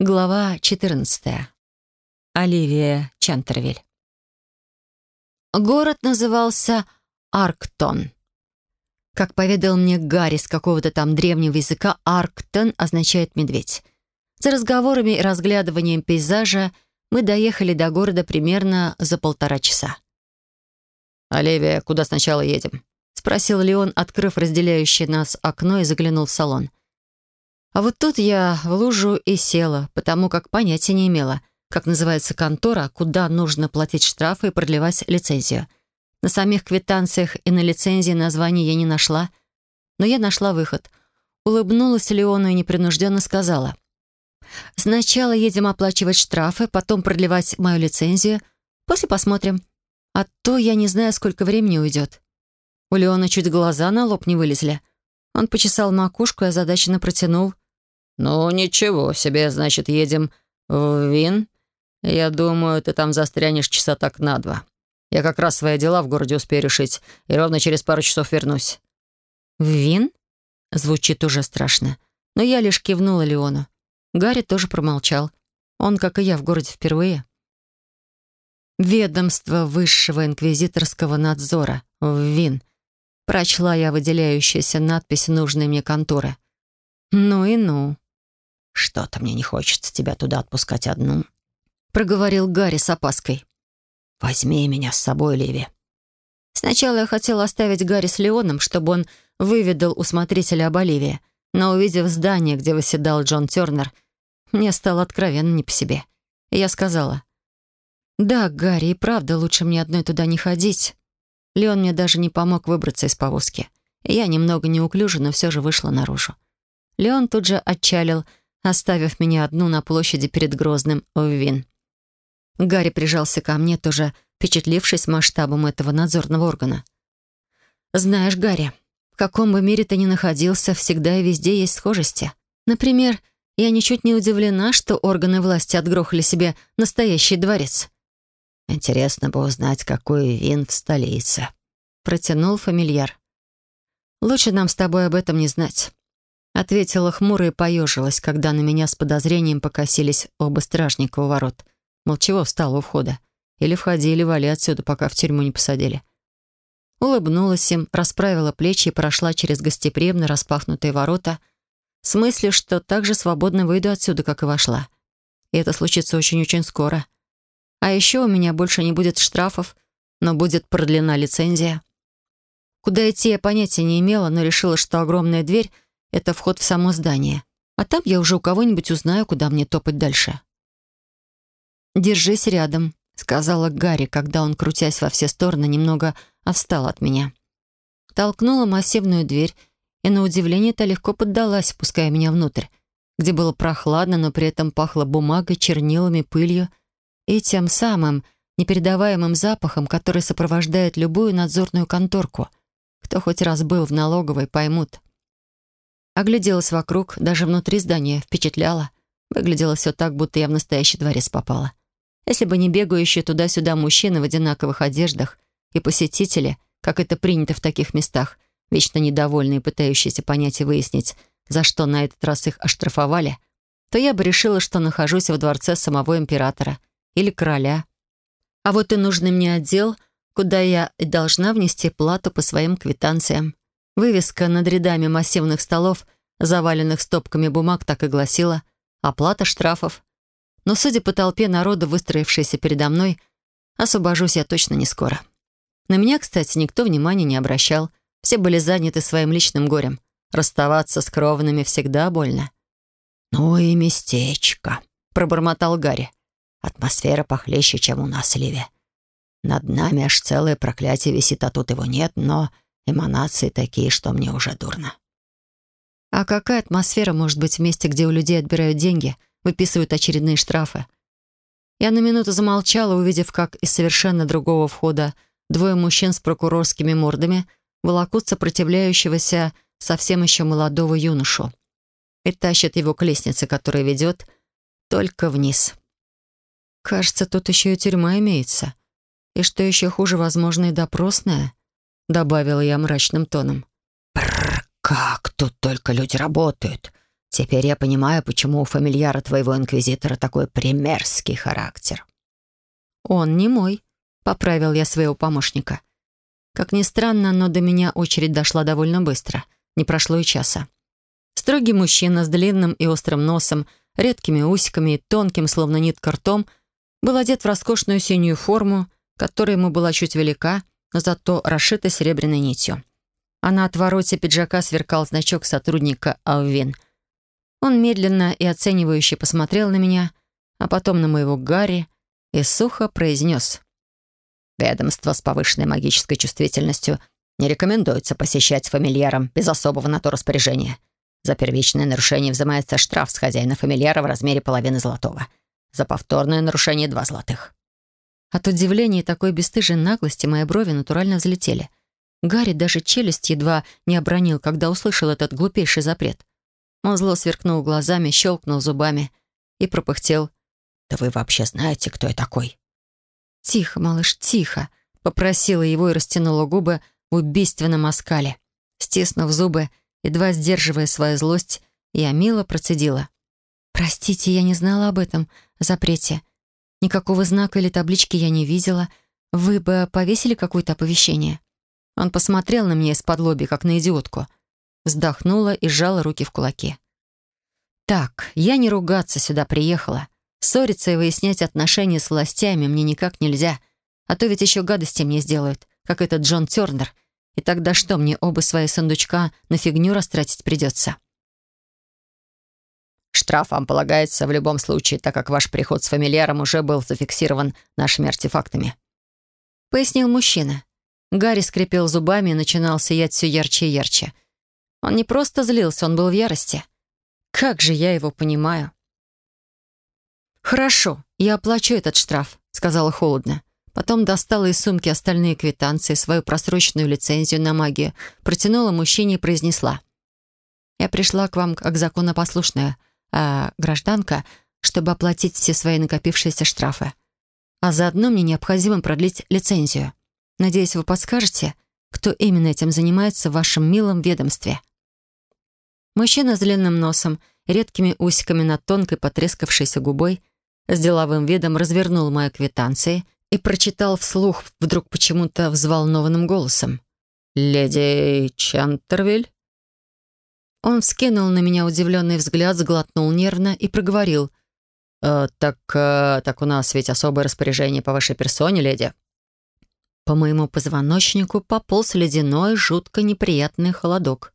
Глава 14. Оливия Чантервиль. Город назывался Арктон. Как поведал мне Гарри с какого-то там древнего языка, Арктон означает «медведь». За разговорами и разглядыванием пейзажа мы доехали до города примерно за полтора часа. «Оливия, куда сначала едем?» — спросил Леон, открыв разделяющее нас окно и заглянул в салон. — а вот тут я в лужу и села, потому как понятия не имела, как называется контора, куда нужно платить штрафы и продлевать лицензию. На самих квитанциях и на лицензии названия я не нашла, но я нашла выход. Улыбнулась Леону и непринужденно сказала. «Сначала едем оплачивать штрафы, потом продлевать мою лицензию, после посмотрим. А то я не знаю, сколько времени уйдет». У Леона чуть глаза на лоб не вылезли. Он почесал макушку и озадаченно протянул — «Ну, ничего себе, значит, едем в Вин. Я думаю, ты там застрянешь часа так на два. Я как раз свои дела в городе успею решить, и ровно через пару часов вернусь». «В Вин?» Звучит уже страшно. Но я лишь кивнула Леону. Гарри тоже промолчал. Он, как и я, в городе впервые. «Ведомство высшего инквизиторского надзора. В Вин». Прочла я выделяющуюся надпись нужной мне конторы. «Ну и ну». «Что-то мне не хочется тебя туда отпускать одну», — проговорил Гарри с опаской. «Возьми меня с собой, Ливи». Сначала я хотела оставить Гарри с Леоном, чтобы он выведал у смотрителя об Оливии, но, увидев здание, где восседал Джон Тернер, мне стало откровенно не по себе. Я сказала, «Да, Гарри, и правда, лучше мне одной туда не ходить». Леон мне даже не помог выбраться из повозки. я немного неуклюже, но все же вышла наружу. Леон тут же отчалил, оставив меня одну на площади перед Грозным в Вин. Гарри прижался ко мне, тоже впечатлившись масштабом этого надзорного органа. «Знаешь, Гарри, в каком бы мире ты ни находился, всегда и везде есть схожести. Например, я ничуть не удивлена, что органы власти отгрохали себе настоящий дворец». «Интересно бы узнать, какой вин в столице», — протянул фамильяр. «Лучше нам с тобой об этом не знать. Ответила хмуро и поежилась, когда на меня с подозрением покосились оба стражника у ворот. Мол, чего встал у входа? Или входи, или вали отсюда, пока в тюрьму не посадили. Улыбнулась им, расправила плечи и прошла через гостеприимно распахнутые ворота с мыслью, что так же свободно выйду отсюда, как и вошла. И это случится очень-очень скоро. А еще у меня больше не будет штрафов, но будет продлена лицензия. Куда идти я понятия не имела, но решила, что огромная дверь — это вход в само здание. А там я уже у кого-нибудь узнаю, куда мне топать дальше. «Держись рядом», — сказала Гарри, когда он, крутясь во все стороны, немного отстал от меня. Толкнула массивную дверь, и на удивление-то легко поддалась, пуская меня внутрь, где было прохладно, но при этом пахло бумагой, чернилами, пылью и тем самым непередаваемым запахом, который сопровождает любую надзорную конторку. Кто хоть раз был в налоговой, поймут. Огляделась вокруг, даже внутри здания, впечатляло. Выглядело все так, будто я в настоящий дворец попала. Если бы не бегающие туда-сюда мужчины в одинаковых одеждах и посетители, как это принято в таких местах, вечно недовольные, пытающиеся понять и выяснить, за что на этот раз их оштрафовали, то я бы решила, что нахожусь во дворце самого императора или короля. А вот и нужный мне отдел, куда я должна внести плату по своим квитанциям. Вывеска над рядами массивных столов, заваленных стопками бумаг, так и гласила «Оплата штрафов». Но, судя по толпе народа, выстроившейся передо мной, освобожусь я точно не скоро. На меня, кстати, никто внимания не обращал. Все были заняты своим личным горем. Расставаться с кровными всегда больно. «Ну и местечко», — пробормотал Гарри. «Атмосфера похлеще, чем у нас, Ливи. Над нами аж целое проклятие висит, а тут его нет, но Эманации такие, что мне уже дурно. А какая атмосфера может быть в месте, где у людей отбирают деньги, выписывают очередные штрафы? Я на минуту замолчала, увидев, как из совершенно другого входа двое мужчин с прокурорскими мордами волокут сопротивляющегося совсем еще молодого юношу и тащат его к лестнице, которая ведет только вниз. Кажется, тут еще и тюрьма имеется. И что еще хуже, возможно, и допросная — добавила я мрачным тоном. «Бррр, как тут только люди работают. Теперь я понимаю, почему у фамильяра твоего инквизитора такой примерский характер». «Он не мой», — поправил я своего помощника. Как ни странно, но до меня очередь дошла довольно быстро. Не прошло и часа. Строгий мужчина с длинным и острым носом, редкими усиками и тонким, словно нитка ртом, был одет в роскошную синюю форму, которая ему была чуть велика, но зато расшита серебряной нитью. А на отвороте пиджака сверкал значок сотрудника Алвин. Он медленно и оценивающе посмотрел на меня, а потом на моего Гарри и сухо произнес. «Ведомство с повышенной магической чувствительностью не рекомендуется посещать фамильярам без особого на то распоряжения. За первичное нарушение взимается штраф с хозяина фамильяра в размере половины золотого. За повторное нарушение — два золотых». От удивления и такой бесстыжей наглости мои брови натурально взлетели. Гарри даже челюсть едва не обронил, когда услышал этот глупейший запрет. Он зло сверкнул глазами, щелкнул зубами и пропыхтел. «Да вы вообще знаете, кто я такой?» «Тихо, малыш, тихо!» — попросила его и растянула губы в убийственном оскале. Стиснув зубы, едва сдерживая свою злость, я мило процедила. «Простите, я не знала об этом запрете. Никакого знака или таблички я не видела. Вы бы повесили какое-то оповещение?» Он посмотрел на меня из-под лоби, как на идиотку — вздохнула и сжала руки в кулаки. «Так, я не ругаться сюда приехала. Ссориться и выяснять отношения с властями мне никак нельзя, а то ведь еще гадости мне сделают, как этот Джон Тернер. И тогда что, мне оба свои сундучка на фигню растратить придется?» «Штраф вам полагается в любом случае, так как ваш приход с фамильяром уже был зафиксирован нашими артефактами», — пояснил мужчина. Гарри скрипел зубами и начинал сиять все ярче и ярче — он не просто злился, он был в ярости. Как же я его понимаю. «Хорошо, я оплачу этот штраф», — сказала холодно. Потом достала из сумки остальные квитанции, свою просроченную лицензию на магию, протянула мужчине и произнесла. «Я пришла к вам как законопослушная э, гражданка, чтобы оплатить все свои накопившиеся штрафы. А заодно мне необходимо продлить лицензию. Надеюсь, вы подскажете, кто именно этим занимается в вашем милом ведомстве?» Мужчина с длинным носом, редкими усиками над тонкой потрескавшейся губой, с деловым видом развернул мои квитанции и прочитал вслух вдруг почему-то взволнованным голосом. «Леди Чантервиль?» Он вскинул на меня удивленный взгляд, сглотнул нервно и проговорил. «Э, «Так, э, так у нас ведь особое распоряжение по вашей персоне, леди». По моему позвоночнику пополз ледяной, жутко неприятный холодок.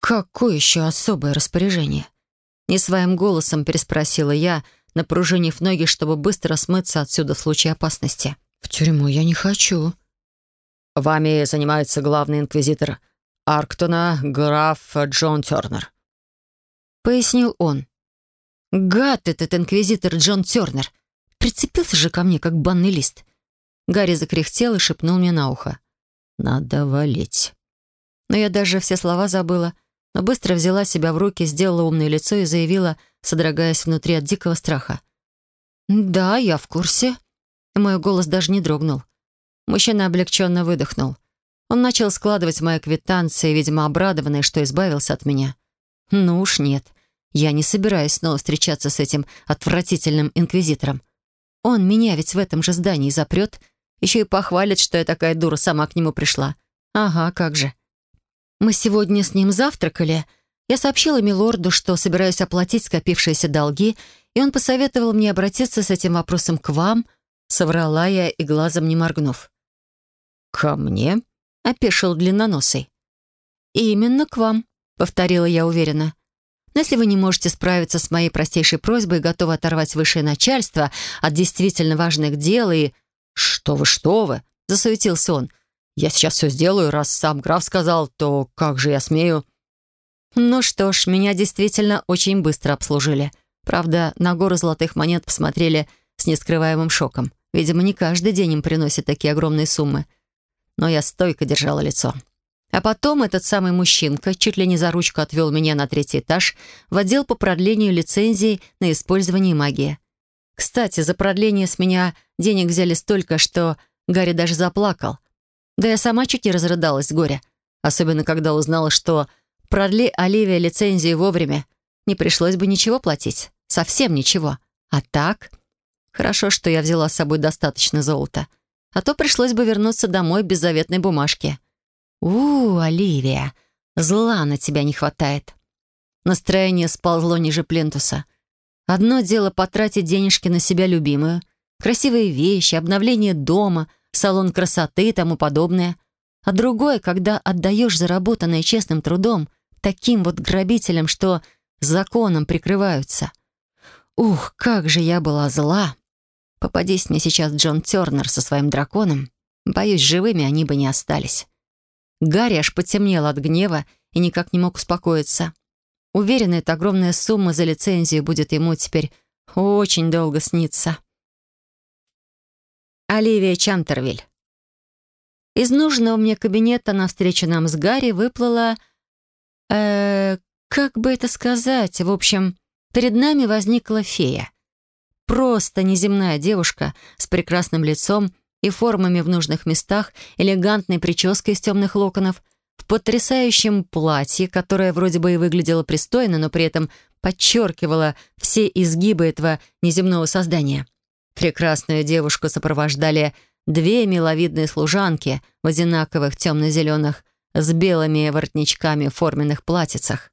«Какое еще особое распоряжение?» Не своим голосом переспросила я, напружинив ноги, чтобы быстро смыться отсюда в случае опасности. «В тюрьму я не хочу». «Вами занимается главный инквизитор Арктона, граф Джон Тернер», — пояснил он. «Гад этот инквизитор Джон Тернер! Прицепился же ко мне, как банный лист!» Гарри закряхтел и шепнул мне на ухо. «Надо валить». Но я даже все слова забыла — но быстро взяла себя в руки, сделала умное лицо и заявила, содрогаясь внутри от дикого страха. «Да, я в курсе». мой голос даже не дрогнул. Мужчина облегченно выдохнул. Он начал складывать мои квитанции, видимо, обрадованный, что избавился от меня. «Ну уж нет. Я не собираюсь снова встречаться с этим отвратительным инквизитором. Он меня ведь в этом же здании запрет, еще и похвалит, что я такая дура сама к нему пришла. Ага, как же. Мы сегодня с ним завтракали. Я сообщила милорду, что собираюсь оплатить скопившиеся долги, и он посоветовал мне обратиться с этим вопросом к вам. Соврала я и глазом не моргнув. «Ко мне?» — опешил длинноносый. «Именно к вам», — повторила я уверенно. «Но если вы не можете справиться с моей простейшей просьбой и готовы оторвать высшее начальство от действительно важных дел и...» «Что вы, что вы!» — засуетился он. Я сейчас все сделаю, раз сам граф сказал, то как же я смею?» Ну что ж, меня действительно очень быстро обслужили. Правда, на гору золотых монет посмотрели с нескрываемым шоком. Видимо, не каждый день им приносят такие огромные суммы. Но я стойко держала лицо. А потом этот самый мужчинка чуть ли не за ручку отвел меня на третий этаж в отдел по продлению лицензии на использование магии. Кстати, за продление с меня денег взяли столько, что Гарри даже заплакал — да я сама чуть не разрыдалась с горя. Особенно, когда узнала, что продли Оливия лицензию вовремя, не пришлось бы ничего платить. Совсем ничего. А так... Хорошо, что я взяла с собой достаточно золота. А то пришлось бы вернуться домой без заветной бумажки. у Оливия, зла на тебя не хватает». Настроение сползло ниже плинтуса. Одно дело потратить денежки на себя любимую, красивые вещи, обновление дома, салон красоты и тому подобное. А другое, когда отдаешь заработанное честным трудом таким вот грабителям, что законом прикрываются. Ух, как же я была зла! Попадись мне сейчас Джон Тернер со своим драконом, боюсь, живыми они бы не остались. Гарри аж потемнел от гнева и никак не мог успокоиться. Уверена, эта огромная сумма за лицензию будет ему теперь очень долго сниться. Оливия Чантервиль. Из нужного мне кабинета навстречу нам с Гарри выплыла... Э, как бы это сказать? В общем, перед нами возникла фея. Просто неземная девушка с прекрасным лицом и формами в нужных местах, элегантной прической из темных локонов, в потрясающем платье, которое вроде бы и выглядело пристойно, но при этом подчеркивало все изгибы этого неземного создания. Прекрасную девушку сопровождали две миловидные служанки в одинаковых темно-зеленых с белыми воротничками форменных платьицах.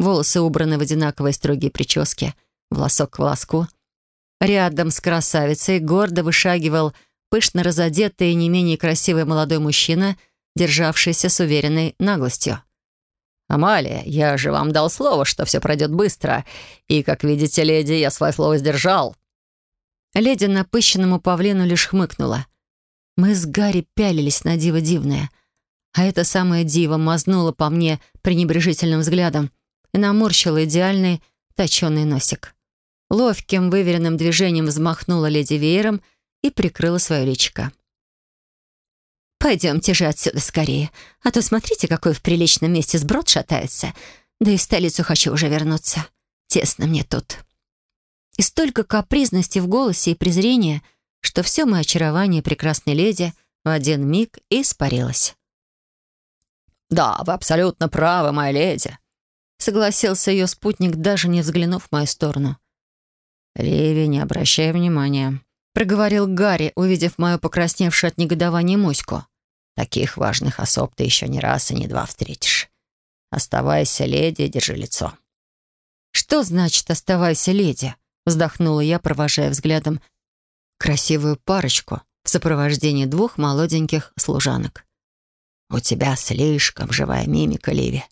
Волосы убраны в одинаковой строгие прически, волосок к волоску — Рядом с красавицей гордо вышагивал пышно разодетый и не менее красивый молодой мужчина, державшийся с уверенной наглостью. «Амалия, я же вам дал слово, что все пройдет быстро, и, как видите, леди, я свое слово сдержал». Леди напыщенному павлину лишь хмыкнула. Мы с Гарри пялились на диво дивное, а эта самая дива мазнула по мне пренебрежительным взглядом и наморщила идеальный точеный носик. Ловким, выверенным движением взмахнула леди веером и прикрыла свое личико. «Пойдемте же отсюда скорее, а то смотрите, какой в приличном месте сброд шатается. Да и в столицу хочу уже вернуться. Тесно мне тут». И столько капризности в голосе и презрения, что все мое очарование прекрасной леди в один миг испарилось. «Да, вы абсолютно правы, моя леди», — согласился ее спутник, даже не взглянув в мою сторону. «Ливи, не обращай внимания», — проговорил Гарри, увидев мою покрасневшую от негодования моську. «Таких важных особ ты еще ни раз и ни два встретишь. Оставайся, леди, держи лицо». «Что значит «оставайся, леди»?» — вздохнула я, провожая взглядом красивую парочку в сопровождении двух молоденьких служанок. «У тебя слишком живая мимика, Ливи.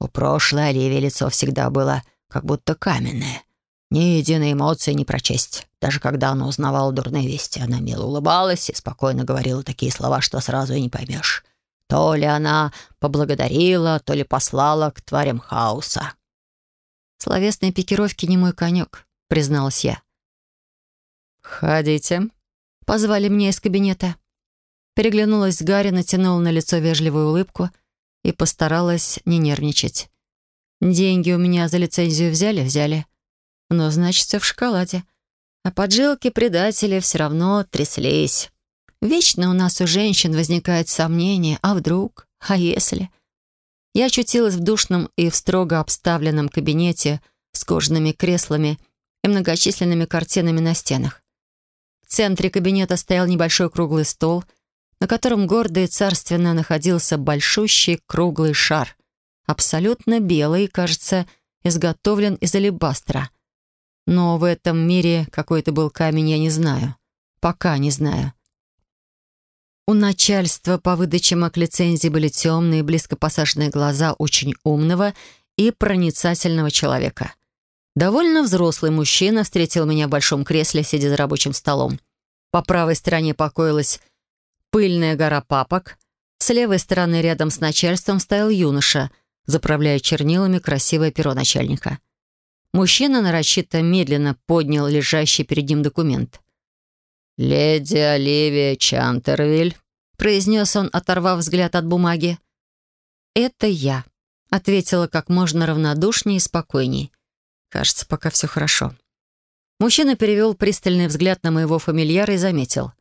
У прошлой Оливии лицо всегда было как будто каменное. Ни единой эмоции не прочесть. Даже когда она узнавала дурные вести, она мило улыбалась и спокойно говорила такие слова, что сразу и не поймешь. То ли она поблагодарила, то ли послала к тварям хаоса. «Словесные пикировки не мой конек», — призналась я. «Ходите», — позвали мне из кабинета. Переглянулась с Гарри, натянула на лицо вежливую улыбку и постаралась не нервничать. «Деньги у меня за лицензию взяли? Взяли но значит, все в шоколаде. А поджилки предателя все равно тряслись. Вечно у нас у женщин возникает сомнение, а вдруг, а если? Я очутилась в душном и в строго обставленном кабинете с кожаными креслами и многочисленными картинами на стенах. В центре кабинета стоял небольшой круглый стол, на котором гордо и царственно находился большущий круглый шар, абсолютно белый, кажется, изготовлен из алебастра — но в этом мире какой то был камень, я не знаю. Пока не знаю. У начальства по выдаче мак-лицензии были темные, близко посаженные глаза очень умного и проницательного человека. Довольно взрослый мужчина встретил меня в большом кресле, сидя за рабочим столом. По правой стороне покоилась пыльная гора папок. С левой стороны рядом с начальством стоял юноша, заправляя чернилами красивое перо начальника. Мужчина нарочито медленно поднял лежащий перед ним документ. «Леди Оливия Чантервиль», — произнес он, оторвав взгляд от бумаги. «Это я», — ответила как можно равнодушнее и спокойней. «Кажется, пока все хорошо». Мужчина перевел пристальный взгляд на моего фамильяра и заметил.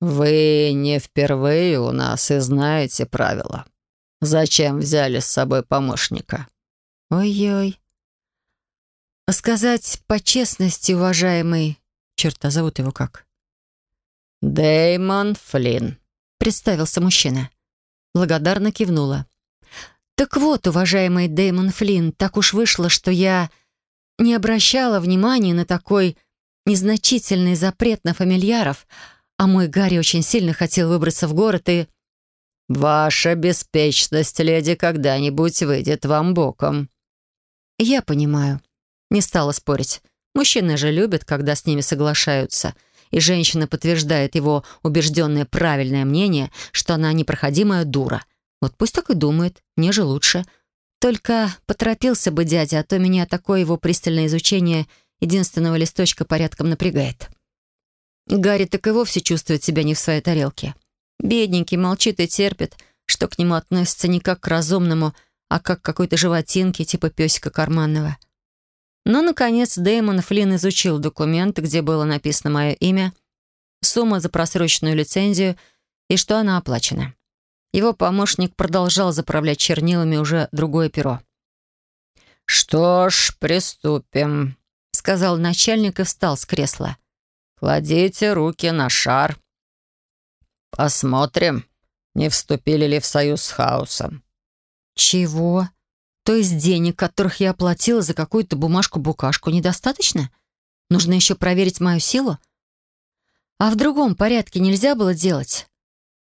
«Вы не впервые у нас и знаете правила. Зачем взяли с собой помощника?» «Ой-ой, Сказать по честности, уважаемый... Черт, а зовут его как? Дэймон Флинн, представился мужчина. Благодарно кивнула. «Так вот, уважаемый Дэймон Флинн, так уж вышло, что я не обращала внимания на такой незначительный запрет на фамильяров, а мой Гарри очень сильно хотел выбраться в город и...» «Ваша беспечность, леди, когда-нибудь выйдет вам боком». «Я понимаю». Не стала спорить. Мужчины же любят, когда с ними соглашаются. И женщина подтверждает его убежденное правильное мнение, что она непроходимая дура. Вот пусть так и думает, мне же лучше. Только поторопился бы дядя, а то меня такое его пристальное изучение единственного листочка порядком напрягает. Гарри так и вовсе чувствует себя не в своей тарелке. Бедненький молчит и терпит, что к нему относятся не как к разумному, а как к какой-то животинке типа песика карманного. Но, наконец, Дэймон Флинн изучил документ, где было написано мое имя, сумма за просроченную лицензию и что она оплачена. Его помощник продолжал заправлять чернилами уже другое перо. «Что ж, приступим», — сказал начальник и встал с кресла. «Кладите руки на шар. Посмотрим, не вступили ли в союз с хаосом». «Чего? То есть денег, которых я оплатила за какую-то бумажку-букашку, недостаточно? Нужно еще проверить мою силу? А в другом порядке нельзя было делать?»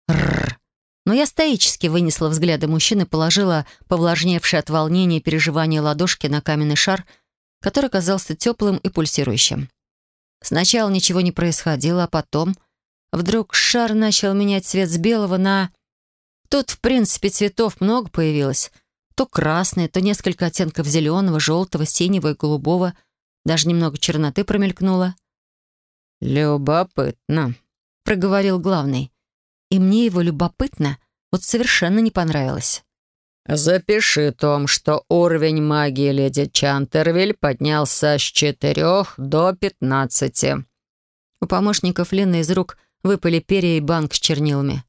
Рррр. Но я стоически вынесла взгляды мужчины, положила повлажневшие от волнения и переживания ладошки на каменный шар, который казался теплым и пульсирующим. Сначала ничего не происходило, а потом Вдруг шар начал менять цвет с белого на... Тут, в принципе, цветов много появилось. То красный, то несколько оттенков зеленого, желтого, синего и голубого. Даже немного черноты промелькнуло. «Любопытно», — проговорил главный. И мне его любопытно вот совершенно не понравилось. «Запиши, Том, что уровень магии леди Чантервиль поднялся с четырех до пятнадцати». У помощников Лены из рук выпали перья и банк с чернилами.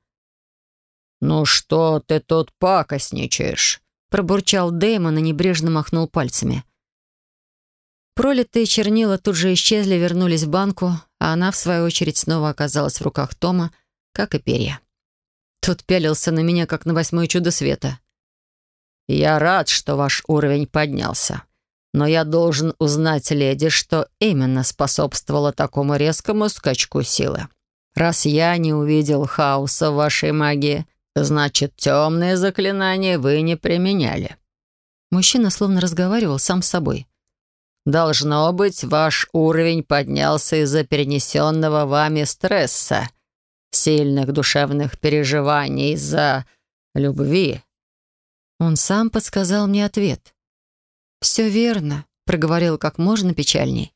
«Ну что ты тут пакостничаешь?» Пробурчал Дэймон и небрежно махнул пальцами. Пролитые чернила тут же исчезли, вернулись в банку, а она, в свою очередь, снова оказалась в руках Тома, как и перья. Тот пялился на меня, как на восьмое чудо света. «Я рад, что ваш уровень поднялся. Но я должен узнать, леди, что именно способствовало такому резкому скачку силы. Раз я не увидел хаоса в вашей магии, значит, темные заклинания вы не применяли». Мужчина словно разговаривал сам с собой. «Должно быть, ваш уровень поднялся из-за перенесенного вами стресса, сильных душевных переживаний, из-за любви». Он сам подсказал мне ответ. «Все верно», — проговорил как можно печальней.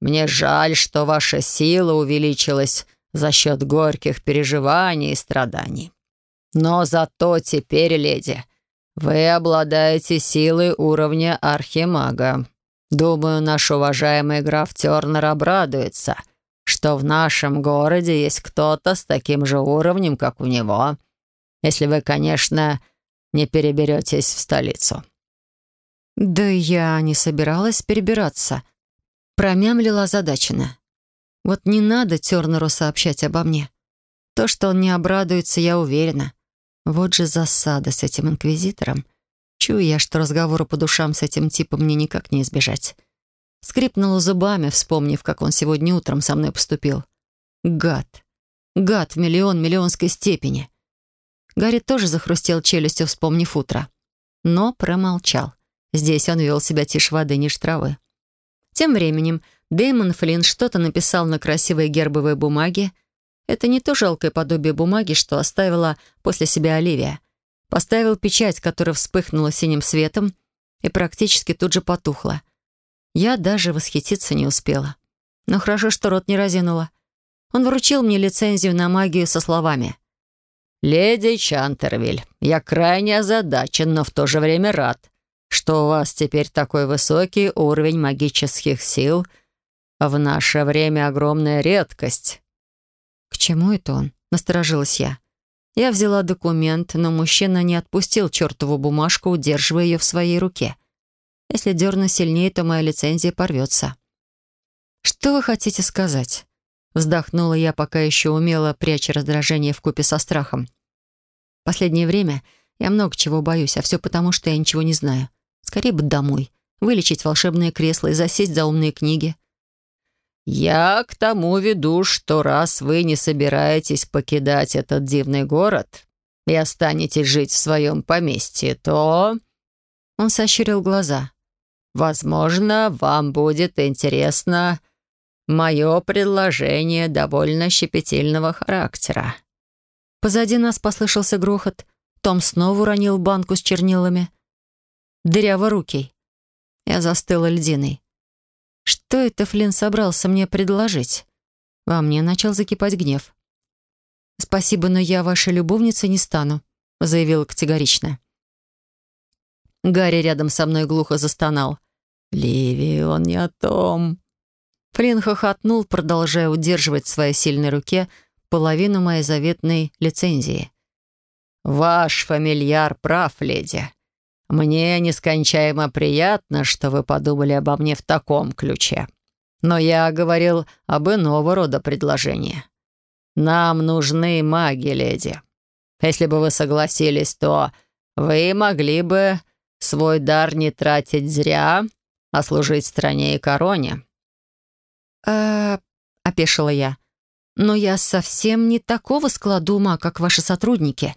«Мне жаль, что ваша сила увеличилась за счет горьких переживаний и страданий. Но зато теперь, леди, вы обладаете силой уровня архимага. Думаю, наш уважаемый граф Тернер обрадуется, что в нашем городе есть кто-то с таким же уровнем, как у него, если вы, конечно, не переберетесь в столицу». «Да я не собиралась перебираться», — промямлила озадаченно. Вот не надо Тернеру сообщать обо мне. То, что он не обрадуется, я уверена. Вот же засада с этим инквизитором. Чую я, что разговору по душам с этим типом мне никак не избежать. Скрипнула зубами, вспомнив, как он сегодня утром со мной поступил. Гад. Гад в миллион-миллионской степени. Гарри тоже захрустел челюстью, вспомнив утро. Но промолчал. Здесь он вел себя тише воды, ниже травы. Тем временем Дэймон Флинн что-то написал на красивой гербовой бумаге. Это не то жалкое подобие бумаги, что оставила после себя Оливия. Поставил печать, которая вспыхнула синим светом и практически тут же потухла. Я даже восхититься не успела. Но хорошо, что рот не разинула. Он вручил мне лицензию на магию со словами. «Леди Чантервиль, я крайне озадачен, но в то же время рад, что у вас теперь такой высокий уровень магических сил — в наше время огромная редкость». «К чему это он?» — насторожилась я. Я взяла документ, но мужчина не отпустил чертову бумажку, удерживая ее в своей руке. Если дерну сильнее, то моя лицензия порвется. «Что вы хотите сказать?» Вздохнула я, пока еще умела, пряча раздражение в купе со страхом. Последнее время я много чего боюсь, а все потому, что я ничего не знаю. Скорее бы домой, вылечить волшебное кресло и засесть за умные книги. «Я к тому веду, что раз вы не собираетесь покидать этот дивный город и останетесь жить в своем поместье, то...» Он сощурил глаза. «Возможно, вам будет интересно Мое предложение довольно щепетильного характера». Позади нас послышался грохот. Том снова уронил банку с чернилами. Дыряво-рукий. Я застыла льдиной. Что это Флинн собрался мне предложить? Во мне начал закипать гнев. «Спасибо, но я вашей любовницей не стану», — заявила категорично. Гарри рядом со мной глухо застонал. «Ливи, он не о том», Флинн хохотнул, продолжая удерживать в своей сильной руке половину моей заветной лицензии. «Ваш фамильяр прав, леди. Мне нескончаемо приятно, что вы подумали обо мне в таком ключе. Но я говорил об иного рода предложении. Нам нужны маги, леди. Если бы вы согласились, то вы могли бы свой дар не тратить зря, а служить стране и короне э опешила я. «Но я совсем не такого склада ума, как ваши сотрудники».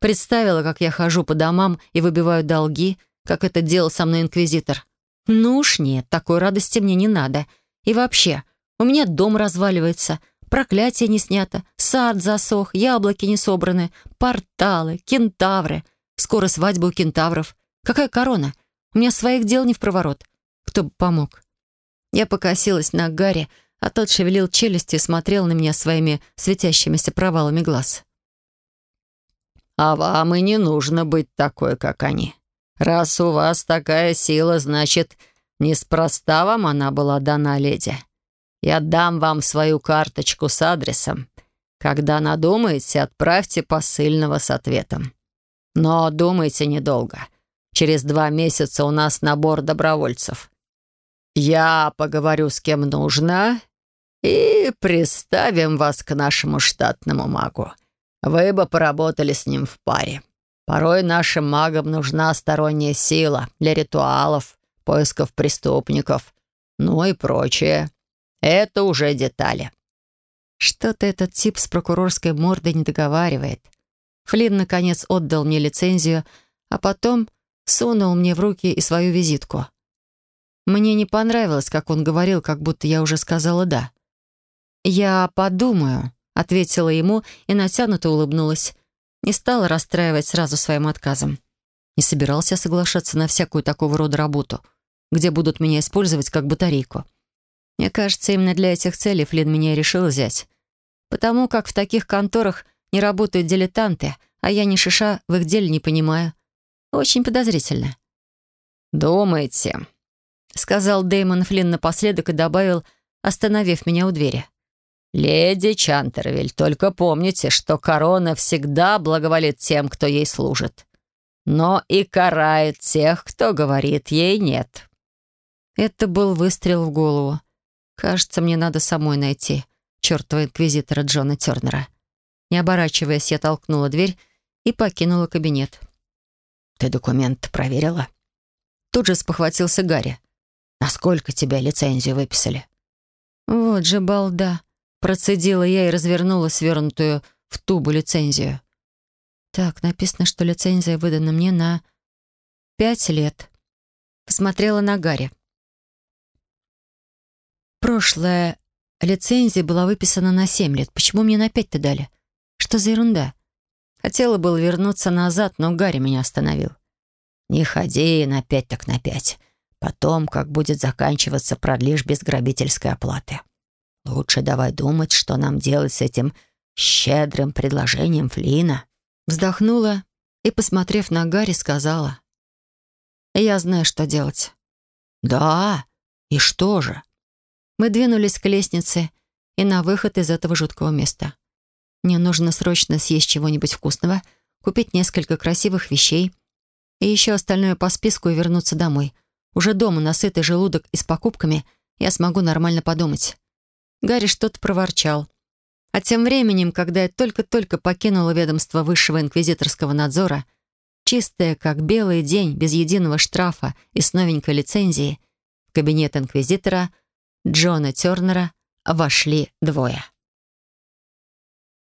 Представила, как я хожу по домам и выбиваю долги, как это делал со мной инквизитор. Ну уж нет, такой радости мне не надо. И вообще, у меня дом разваливается, проклятие не снято, сад засох, яблоки не собраны, порталы, кентавры. Скоро свадьба у кентавров. Какая корона? У меня своих дел не в проворот. Кто бы помог? Я покосилась на Гарри, а тот шевелил челюстью и смотрел на меня своими светящимися провалами глаз. «А вам и не нужно быть такой, как они. Раз у вас такая сила, значит, неспроста вам она была дана, леди. Я дам вам свою карточку с адресом. Когда надумаете, отправьте посыльного с ответом. Но думайте недолго. Через два месяца у нас набор добровольцев. Я поговорю с кем нужно и приставим вас к нашему штатному магу. Вы бы поработали с ним в паре. Порой нашим магам нужна сторонняя сила для ритуалов, поисков преступников, ну и прочее. Это уже детали. Что-то этот тип с прокурорской мордой не договаривает. Флинн, наконец, отдал мне лицензию, а потом сунул мне в руки и свою визитку — мне не понравилось, как он говорил, как будто я уже сказала «да». «Я подумаю», — ответила ему и натянуто улыбнулась. Не стала расстраивать сразу своим отказом. Не собирался соглашаться на всякую такого рода работу, где будут меня использовать как батарейку. Мне кажется, именно для этих целей Флинн меня решил взять. Потому как в таких конторах не работают дилетанты, а я ни шиша в их деле не понимаю. Очень подозрительно. «Думаете, — сказал Дэймон Флинн напоследок и добавил, остановив меня у двери. «Леди Чантервиль, только помните, что корона всегда благоволит тем, кто ей служит, но и карает тех, кто говорит ей «нет». Это был выстрел в голову. Кажется, мне надо самой найти чертова инквизитора Джона Тернера. Не оборачиваясь, я толкнула дверь и покинула кабинет. «Ты документ проверила?» Тут же спохватился Гарри. Насколько тебя лицензию выписали?» «Вот же балда!» Процедила я и развернула свернутую в тубу лицензию. Так, написано, что лицензия выдана мне на пять лет. Посмотрела на Гарри. Прошлая лицензия была выписана на семь лет. Почему мне на пять-то дали? Что за ерунда? Хотела было вернуться назад, но Гарри меня остановил. «Не ходи на пять так на пять. Потом, как будет заканчиваться, продлишь без грабительской оплаты. Лучше давай думать, что нам делать с этим щедрым предложением Флина. Вздохнула и, посмотрев на Гарри, сказала. «Я знаю, что делать». «Да? И что же?» Мы двинулись к лестнице и на выход из этого жуткого места. Мне нужно срочно съесть чего-нибудь вкусного, купить несколько красивых вещей и еще остальное по списку и вернуться домой — Уже дома, на сытый желудок и с покупками, я смогу нормально подумать. Гарри что-то проворчал. А тем временем, когда я только-только покинула ведомство высшего инквизиторского надзора, чистая, как белый день, без единого штрафа и с новенькой лицензией, в кабинет инквизитора Джона Тернера вошли двое.